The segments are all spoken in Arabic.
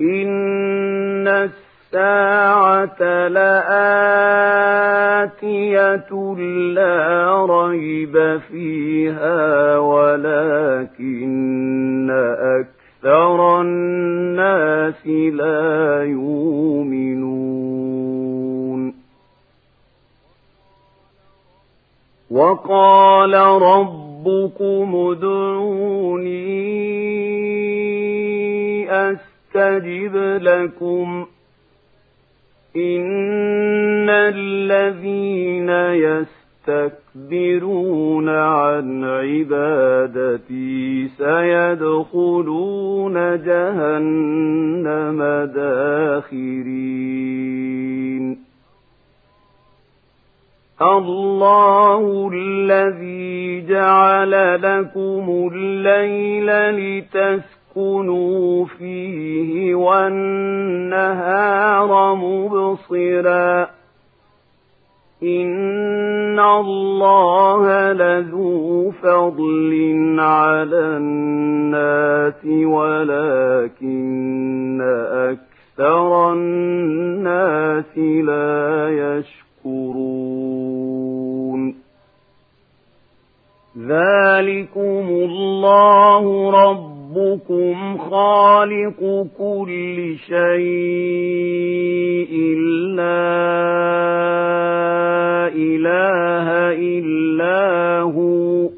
إن الساعة لآتية لا ريب فيها ولكن أكثر الناس لا يؤمنون وقال ربكم ادعوني أستجب لكم إن الذين يستكبرون عن عبادتي سيدخلون جهنم داخرين. الله الذي جعل لكم الليل لتسكنوا لتسكنوا فيه والنهار مبصرا إن الله لذو فضل على الناس ولكن أكثر الناس لا يشكرون ذلكم الله رب ربكم خالق كل شيء لا إله إلا هو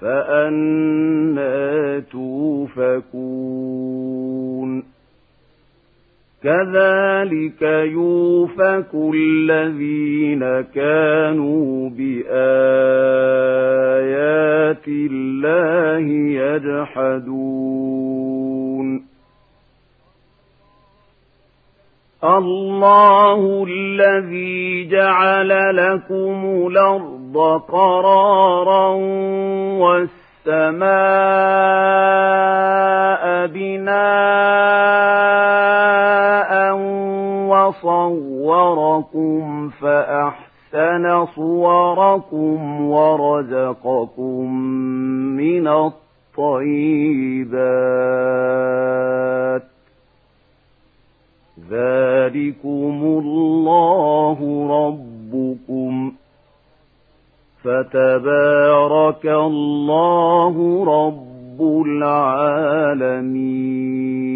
فأنا توفكون. كذلك يوفك الذين كانوا بآيات الله يجحدون الله الذي جعل لكم الأرض قرارا والسماء السماء بناء فأحسن صوركم ورزقكم من الطيبات. ذلكم الله ربكم. فتبارك الله رب العالمين.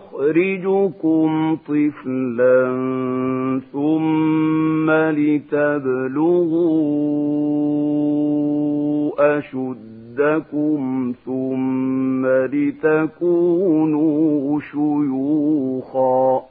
طفلا ثم لتبلغوا أشدكم ثم لتكونوا شيوخا